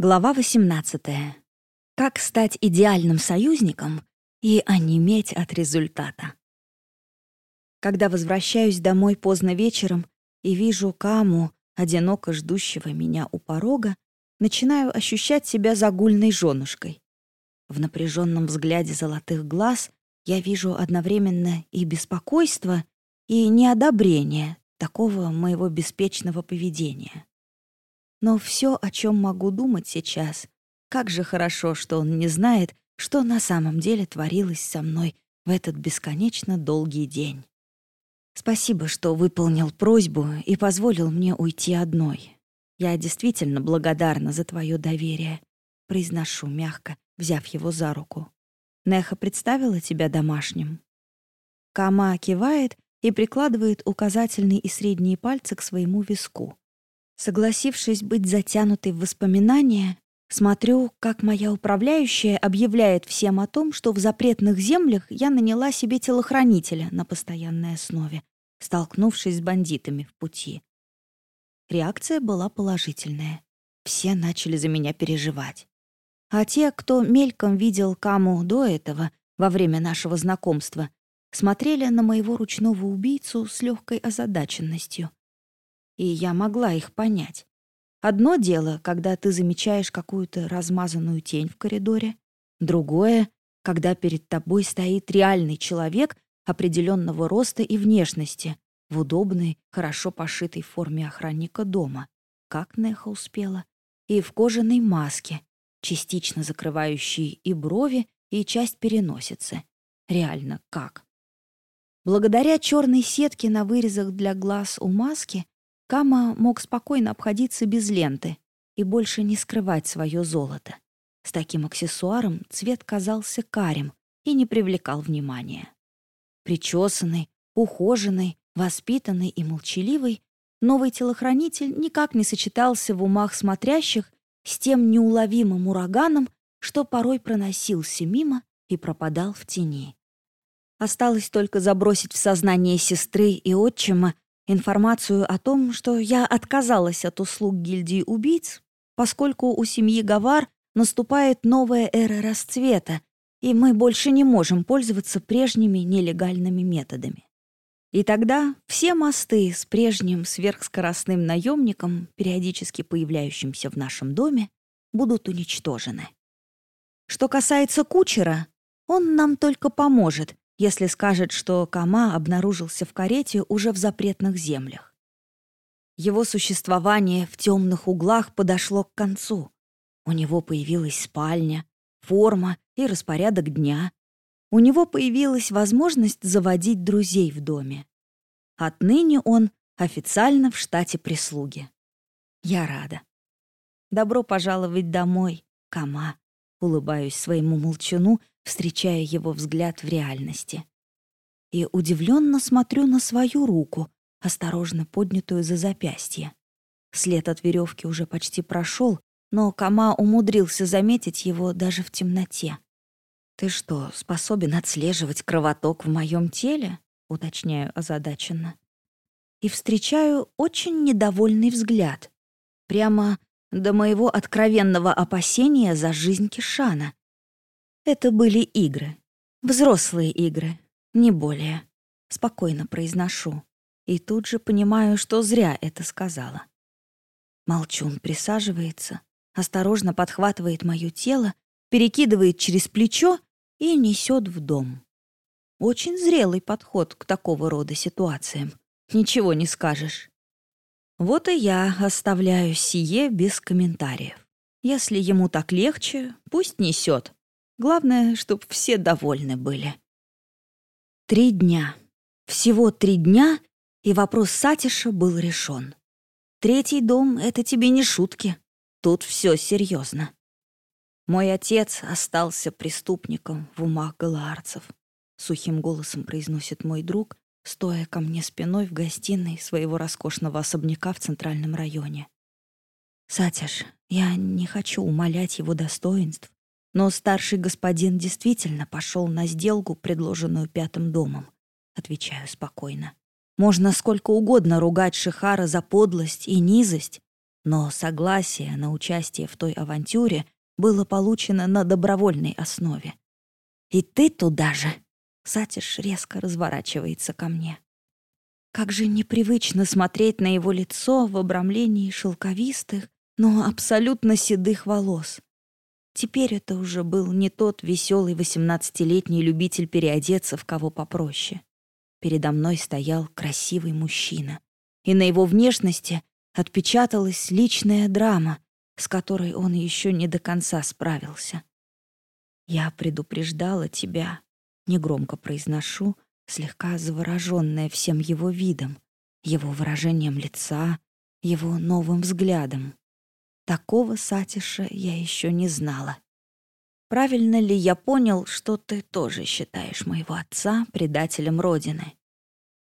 Глава 18. Как стать идеальным союзником и онеметь от результата. Когда возвращаюсь домой поздно вечером и вижу Каму, одиноко ждущего меня у порога, начинаю ощущать себя загульной женушкой. В напряженном взгляде золотых глаз я вижу одновременно и беспокойство, и неодобрение такого моего беспечного поведения. Но все, о чем могу думать сейчас, как же хорошо, что он не знает, что на самом деле творилось со мной в этот бесконечно долгий день. Спасибо, что выполнил просьбу и позволил мне уйти одной. Я действительно благодарна за твое доверие, произношу мягко, взяв его за руку. Неха представила тебя домашним. Кама кивает и прикладывает указательный и средние пальцы к своему виску. Согласившись быть затянутой в воспоминания, смотрю, как моя управляющая объявляет всем о том, что в запретных землях я наняла себе телохранителя на постоянной основе, столкнувшись с бандитами в пути. Реакция была положительная. Все начали за меня переживать. А те, кто мельком видел Каму до этого, во время нашего знакомства, смотрели на моего ручного убийцу с легкой озадаченностью и я могла их понять. Одно дело, когда ты замечаешь какую-то размазанную тень в коридоре, другое — когда перед тобой стоит реальный человек определенного роста и внешности в удобной, хорошо пошитой форме охранника дома, как Неха успела, и в кожаной маске, частично закрывающей и брови, и часть переносицы. Реально, как? Благодаря черной сетке на вырезах для глаз у маски Кама мог спокойно обходиться без ленты и больше не скрывать свое золото. С таким аксессуаром цвет казался карим и не привлекал внимания. Причесанный, ухоженный, воспитанный и молчаливый, новый телохранитель никак не сочетался в умах смотрящих с тем неуловимым ураганом, что порой проносился мимо и пропадал в тени. Осталось только забросить в сознание сестры и отчима информацию о том, что я отказалась от услуг гильдии убийц, поскольку у семьи Гавар наступает новая эра расцвета, и мы больше не можем пользоваться прежними нелегальными методами. И тогда все мосты с прежним сверхскоростным наемником, периодически появляющимся в нашем доме, будут уничтожены. Что касается кучера, он нам только поможет, если скажет, что Кама обнаружился в карете уже в запретных землях. Его существование в темных углах подошло к концу. У него появилась спальня, форма и распорядок дня. У него появилась возможность заводить друзей в доме. Отныне он официально в штате прислуги. Я рада. Добро пожаловать домой, Кама. Улыбаюсь своему молчану, встречая его взгляд в реальности. И удивленно смотрю на свою руку, осторожно поднятую за запястье. След от веревки уже почти прошел, но Кама умудрился заметить его даже в темноте. «Ты что, способен отслеживать кровоток в моем теле?» — уточняю озадаченно. И встречаю очень недовольный взгляд. Прямо до моего откровенного опасения за жизнь Кишана. Это были игры. Взрослые игры, не более. Спокойно произношу. И тут же понимаю, что зря это сказала. Молчун присаживается, осторожно подхватывает мое тело, перекидывает через плечо и несет в дом. Очень зрелый подход к такого рода ситуациям. Ничего не скажешь. Вот и я оставляю сие без комментариев. Если ему так легче, пусть несет. Главное, чтоб все довольны были. Три дня. Всего три дня, и вопрос Сатиша был решен. Третий дом — это тебе не шутки. Тут все серьезно. Мой отец остался преступником в умах галаарцев. Сухим голосом произносит мой друг, стоя ко мне спиной в гостиной своего роскошного особняка в центральном районе. Сатиш, я не хочу умалять его достоинств, но старший господин действительно пошел на сделку, предложенную пятым домом. Отвечаю спокойно. Можно сколько угодно ругать Шихара за подлость и низость, Но согласие на участие в той авантюре было получено на добровольной основе. «И ты туда же!» Сатиш резко разворачивается ко мне. Как же непривычно смотреть на его лицо в обрамлении шелковистых, но абсолютно седых волос. Теперь это уже был не тот веселый восемнадцатилетний любитель переодеться в кого попроще. Передо мной стоял красивый мужчина, и на его внешности отпечаталась личная драма, с которой он еще не до конца справился. «Я предупреждала тебя», — негромко произношу, слегка завороженная всем его видом, его выражением лица, его новым взглядом. Такого Сатиша я еще не знала. Правильно ли я понял, что ты тоже считаешь моего отца предателем Родины?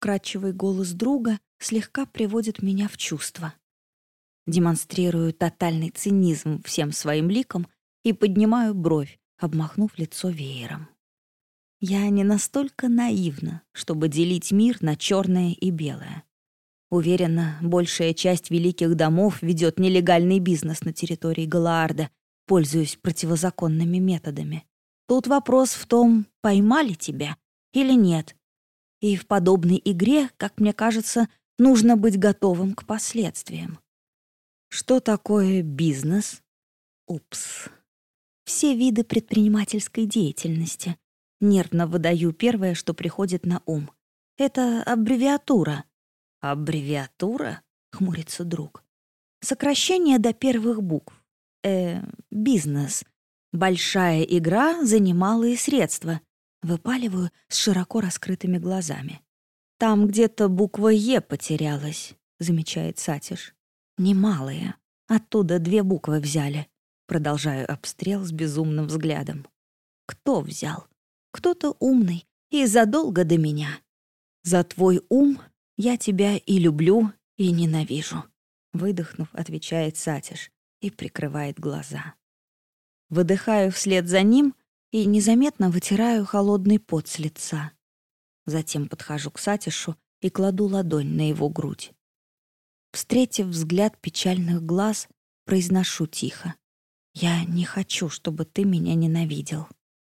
Кратчевый голос друга слегка приводит меня в чувство. Демонстрирую тотальный цинизм всем своим ликом и поднимаю бровь, обмахнув лицо веером. Я не настолько наивна, чтобы делить мир на черное и белое. Уверена, большая часть великих домов ведет нелегальный бизнес на территории Галаарда, пользуясь противозаконными методами. Тут вопрос в том, поймали тебя или нет. И в подобной игре, как мне кажется, нужно быть готовым к последствиям. Что такое бизнес? Упс. Все виды предпринимательской деятельности. Нервно выдаю первое, что приходит на ум. Это аббревиатура. «Аббревиатура?» — хмурится друг. «Сокращение до первых букв. Э, бизнес. Большая игра за немалые средства». Выпаливаю с широко раскрытыми глазами. «Там где-то буква «Е» потерялась», — замечает Сатиш. «Немалые. Оттуда две буквы взяли». Продолжаю обстрел с безумным взглядом. «Кто взял? Кто-то умный и задолго до меня. За твой ум «Я тебя и люблю, и ненавижу», — выдохнув, отвечает Сатиш и прикрывает глаза. Выдыхаю вслед за ним и незаметно вытираю холодный пот с лица. Затем подхожу к Сатишу и кладу ладонь на его грудь. Встретив взгляд печальных глаз, произношу тихо. «Я не хочу, чтобы ты меня ненавидел.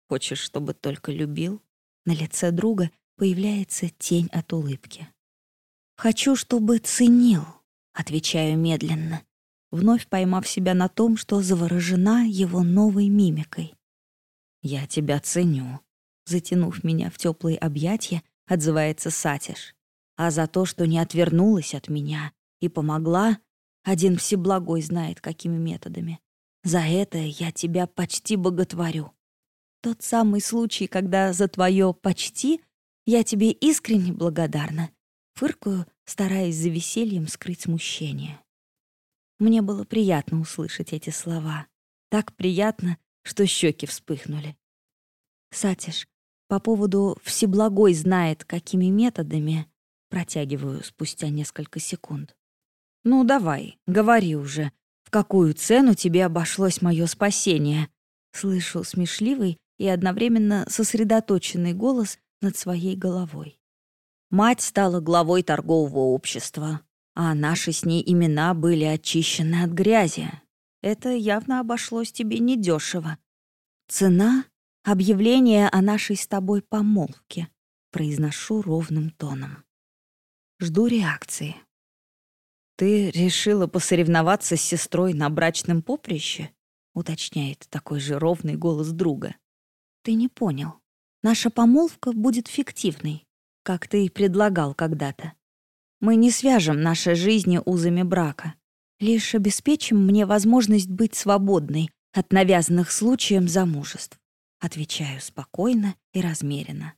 Хочешь, чтобы только любил?» На лице друга появляется тень от улыбки. «Хочу, чтобы ценил», — отвечаю медленно, вновь поймав себя на том, что заворожена его новой мимикой. «Я тебя ценю», — затянув меня в теплые объятия, отзывается Сатиш. «А за то, что не отвернулась от меня и помогла, один всеблагой знает, какими методами. За это я тебя почти боготворю. Тот самый случай, когда за твое «почти» я тебе искренне благодарна Фыркаю, стараясь за весельем скрыть смущение. Мне было приятно услышать эти слова. Так приятно, что щеки вспыхнули. Сатиш, по поводу «всеблагой знает, какими методами», протягиваю спустя несколько секунд. «Ну, давай, говори уже, в какую цену тебе обошлось мое спасение?» Слышу смешливый и одновременно сосредоточенный голос над своей головой. Мать стала главой торгового общества, а наши с ней имена были очищены от грязи. Это явно обошлось тебе недешево. Цена — объявление о нашей с тобой помолвке, произношу ровным тоном. Жду реакции. «Ты решила посоревноваться с сестрой на брачном поприще?» — уточняет такой же ровный голос друга. «Ты не понял. Наша помолвка будет фиктивной как ты и предлагал когда-то. Мы не свяжем наши жизни узами брака, лишь обеспечим мне возможность быть свободной от навязанных случаем замужеств. Отвечаю спокойно и размеренно.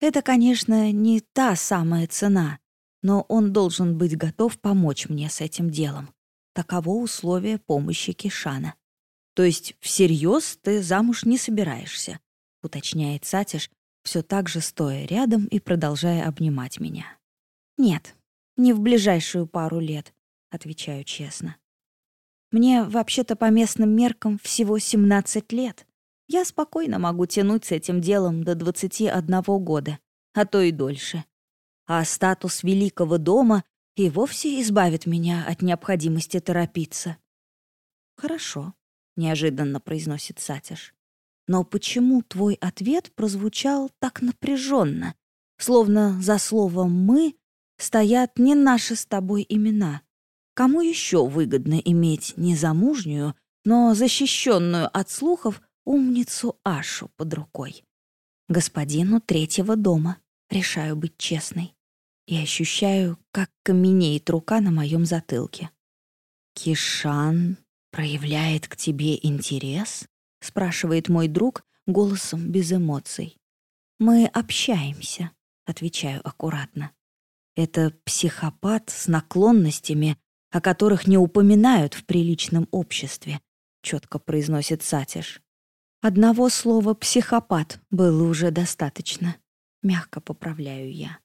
Это, конечно, не та самая цена, но он должен быть готов помочь мне с этим делом. Таково условие помощи Кишана. То есть всерьез ты замуж не собираешься, уточняет Сатиш, все так же стоя рядом и продолжая обнимать меня. «Нет, не в ближайшую пару лет», — отвечаю честно. «Мне вообще-то по местным меркам всего 17 лет. Я спокойно могу тянуть с этим делом до 21 года, а то и дольше. А статус великого дома и вовсе избавит меня от необходимости торопиться. «Хорошо», — неожиданно произносит Сатиш. «Но почему твой ответ прозвучал так напряженно, словно за словом «мы» стоят не наши с тобой имена? Кому еще выгодно иметь незамужнюю, но защищенную от слухов умницу Ашу под рукой? Господину третьего дома, решаю быть честной, и ощущаю, как каменеет рука на моем затылке. «Кишан проявляет к тебе интерес?» — спрашивает мой друг голосом без эмоций. «Мы общаемся», — отвечаю аккуратно. «Это психопат с наклонностями, о которых не упоминают в приличном обществе», — четко произносит Сатиш. Одного слова «психопат» было уже достаточно. Мягко поправляю я.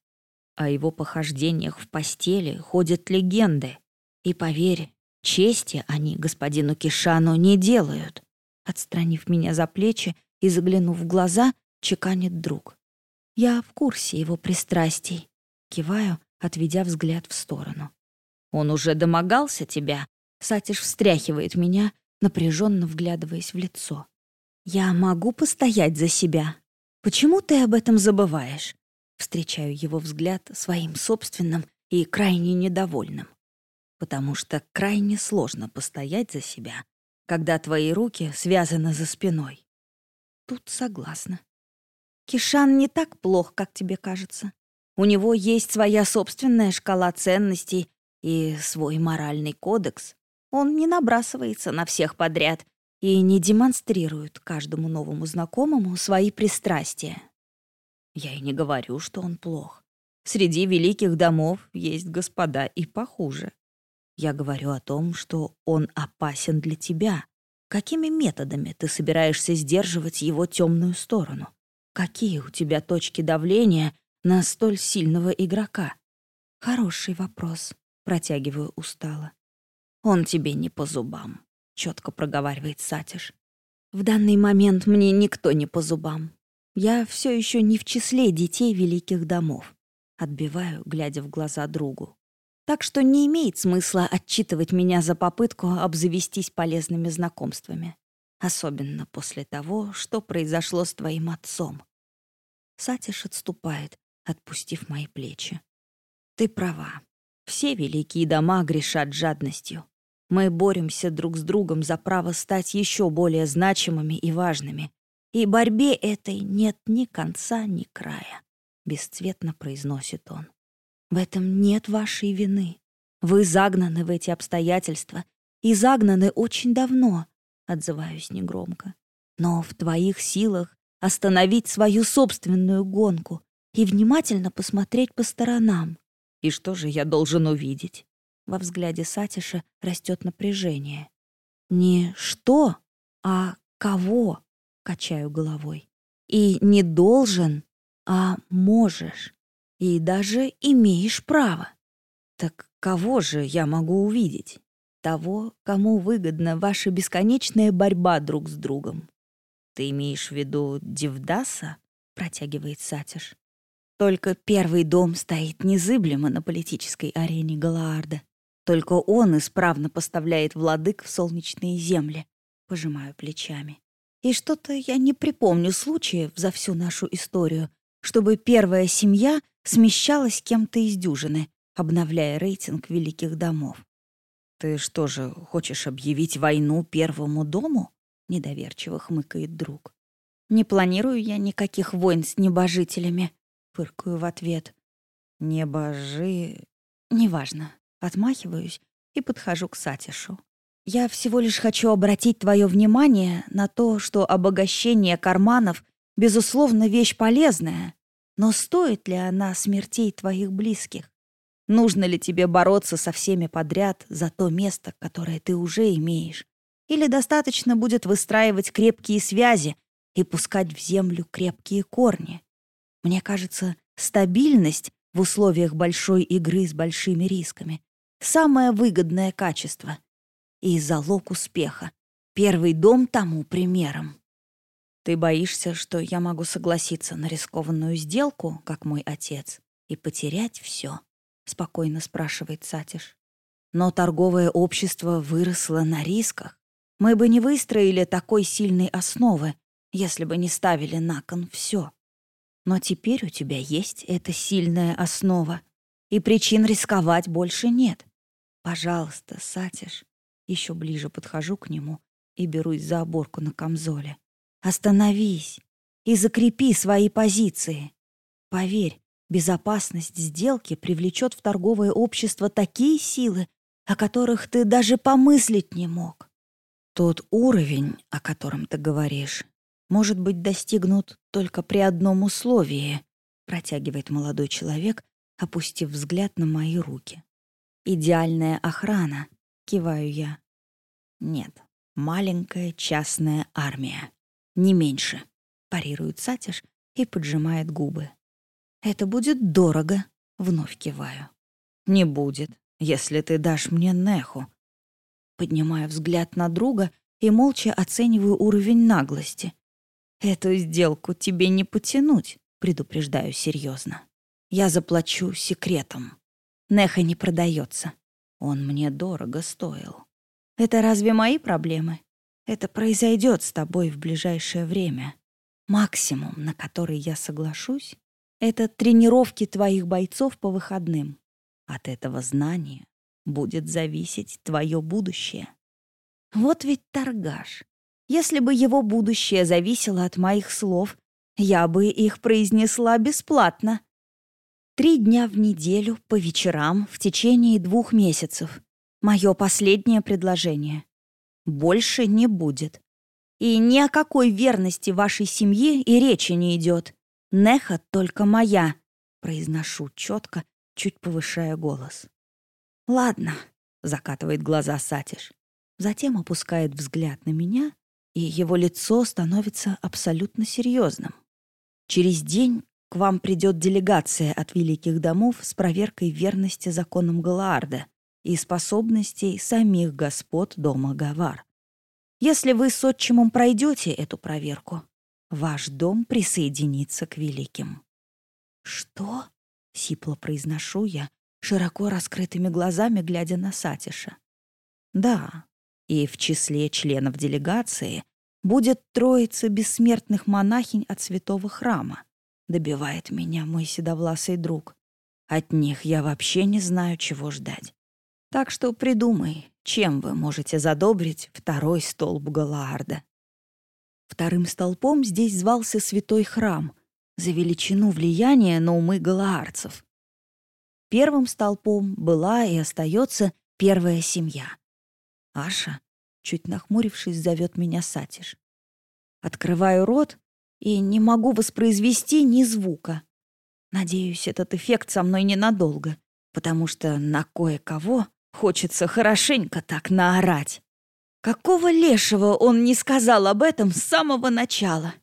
О его похождениях в постели ходят легенды. И поверь, чести они господину Кишану не делают. Отстранив меня за плечи и заглянув в глаза, чеканит друг. Я в курсе его пристрастий. Киваю, отведя взгляд в сторону. «Он уже домогался тебя?» Сатиш встряхивает меня, напряженно вглядываясь в лицо. «Я могу постоять за себя. Почему ты об этом забываешь?» Встречаю его взгляд своим собственным и крайне недовольным. Потому что крайне сложно постоять за себя, когда твои руки связаны за спиной. Тут согласна. Кишан не так плох, как тебе кажется. У него есть своя собственная шкала ценностей и свой моральный кодекс. Он не набрасывается на всех подряд и не демонстрирует каждому новому знакомому свои пристрастия. Я и не говорю, что он плох. Среди великих домов есть господа и похуже. Я говорю о том, что он опасен для тебя. Какими методами ты собираешься сдерживать его темную сторону? Какие у тебя точки давления на столь сильного игрока? Хороший вопрос, протягиваю устало. Он тебе не по зубам, четко проговаривает Сатиш. В данный момент мне никто не по зубам. Я все еще не в числе детей великих домов. Отбиваю, глядя в глаза другу. Так что не имеет смысла отчитывать меня за попытку обзавестись полезными знакомствами. Особенно после того, что произошло с твоим отцом. Сатиш отступает, отпустив мои плечи. Ты права. Все великие дома грешат жадностью. Мы боремся друг с другом за право стать еще более значимыми и важными. И борьбе этой нет ни конца, ни края, — бесцветно произносит он. В этом нет вашей вины. Вы загнаны в эти обстоятельства и загнаны очень давно, — отзываюсь негромко. Но в твоих силах остановить свою собственную гонку и внимательно посмотреть по сторонам. И что же я должен увидеть? Во взгляде Сатиша растет напряжение. Не что, а кого, качаю головой. И не должен, а можешь. И даже имеешь право. Так кого же я могу увидеть? Того, кому выгодна ваша бесконечная борьба друг с другом. «Ты имеешь в виду Девдаса?» — протягивает Сатиш. Только первый дом стоит незыблемо на политической арене Галаарда. Только он исправно поставляет владык в солнечные земли. Пожимаю плечами. И что-то я не припомню случаев за всю нашу историю, чтобы первая семья смещалась кем-то из дюжины, обновляя рейтинг великих домов. «Ты что же, хочешь объявить войну первому дому?» Недоверчиво хмыкает друг. «Не планирую я никаких войн с небожителями», — фыркаю в ответ. «Небожи...» «Неважно». Отмахиваюсь и подхожу к Сатишу. «Я всего лишь хочу обратить твое внимание на то, что обогащение карманов, безусловно, вещь полезная, но стоит ли она смертей твоих близких? Нужно ли тебе бороться со всеми подряд за то место, которое ты уже имеешь? Или достаточно будет выстраивать крепкие связи и пускать в землю крепкие корни? Мне кажется, стабильность в условиях большой игры с большими рисками — самое выгодное качество и залог успеха. Первый дом тому примером. Ты боишься, что я могу согласиться на рискованную сделку, как мой отец, и потерять все? спокойно спрашивает Сатиш. Но торговое общество выросло на рисках. Мы бы не выстроили такой сильной основы, если бы не ставили на кон все. Но теперь у тебя есть эта сильная основа, и причин рисковать больше нет. Пожалуйста, Сатиш. Еще ближе подхожу к нему и берусь за оборку на камзоле. Остановись и закрепи свои позиции. Поверь, безопасность сделки привлечет в торговое общество такие силы, о которых ты даже помыслить не мог. Тот уровень, о котором ты говоришь, может быть достигнут только при одном условии, протягивает молодой человек, опустив взгляд на мои руки. Идеальная охрана, киваю я. Нет, маленькая частная армия. Не меньше, парирует Сатиш и поджимает губы. Это будет дорого, вновь киваю. Не будет, если ты дашь мне Неху. Поднимаю взгляд на друга и молча оцениваю уровень наглости. Эту сделку тебе не потянуть, предупреждаю серьезно. Я заплачу секретом. Неха не продается. Он мне дорого стоил. Это разве мои проблемы? Это произойдет с тобой в ближайшее время. Максимум, на который я соглашусь, это тренировки твоих бойцов по выходным. От этого знания будет зависеть твое будущее. Вот ведь торгаш. Если бы его будущее зависело от моих слов, я бы их произнесла бесплатно. Три дня в неделю, по вечерам, в течение двух месяцев. Мое последнее предложение. Больше не будет. И ни о какой верности вашей семье и речи не идет. Неха только моя, произношу четко, чуть повышая голос. Ладно, закатывает глаза Сатиш. Затем опускает взгляд на меня и его лицо становится абсолютно серьезным. Через день к вам придет делегация от великих домов с проверкой верности законам Галаарда и способностей самих господ дома Гавар. Если вы с отчимом пройдете эту проверку, ваш дом присоединится к великим. «Что?» — сипло произношу я, широко раскрытыми глазами глядя на Сатиша. «Да, и в числе членов делегации будет троица бессмертных монахинь от святого храма, добивает меня мой седовласый друг. От них я вообще не знаю, чего ждать. Так что придумай, чем вы можете задобрить второй столб Галаарда. Вторым столпом здесь звался святой храм за величину влияния на умы галаарцев. Первым столпом была и остается первая семья. Аша, чуть нахмурившись, зовет меня Сатиш. Открываю рот и не могу воспроизвести ни звука. Надеюсь, этот эффект со мной ненадолго, потому что на кое-кого хочется хорошенько так наорать. Какого лешего он не сказал об этом с самого начала?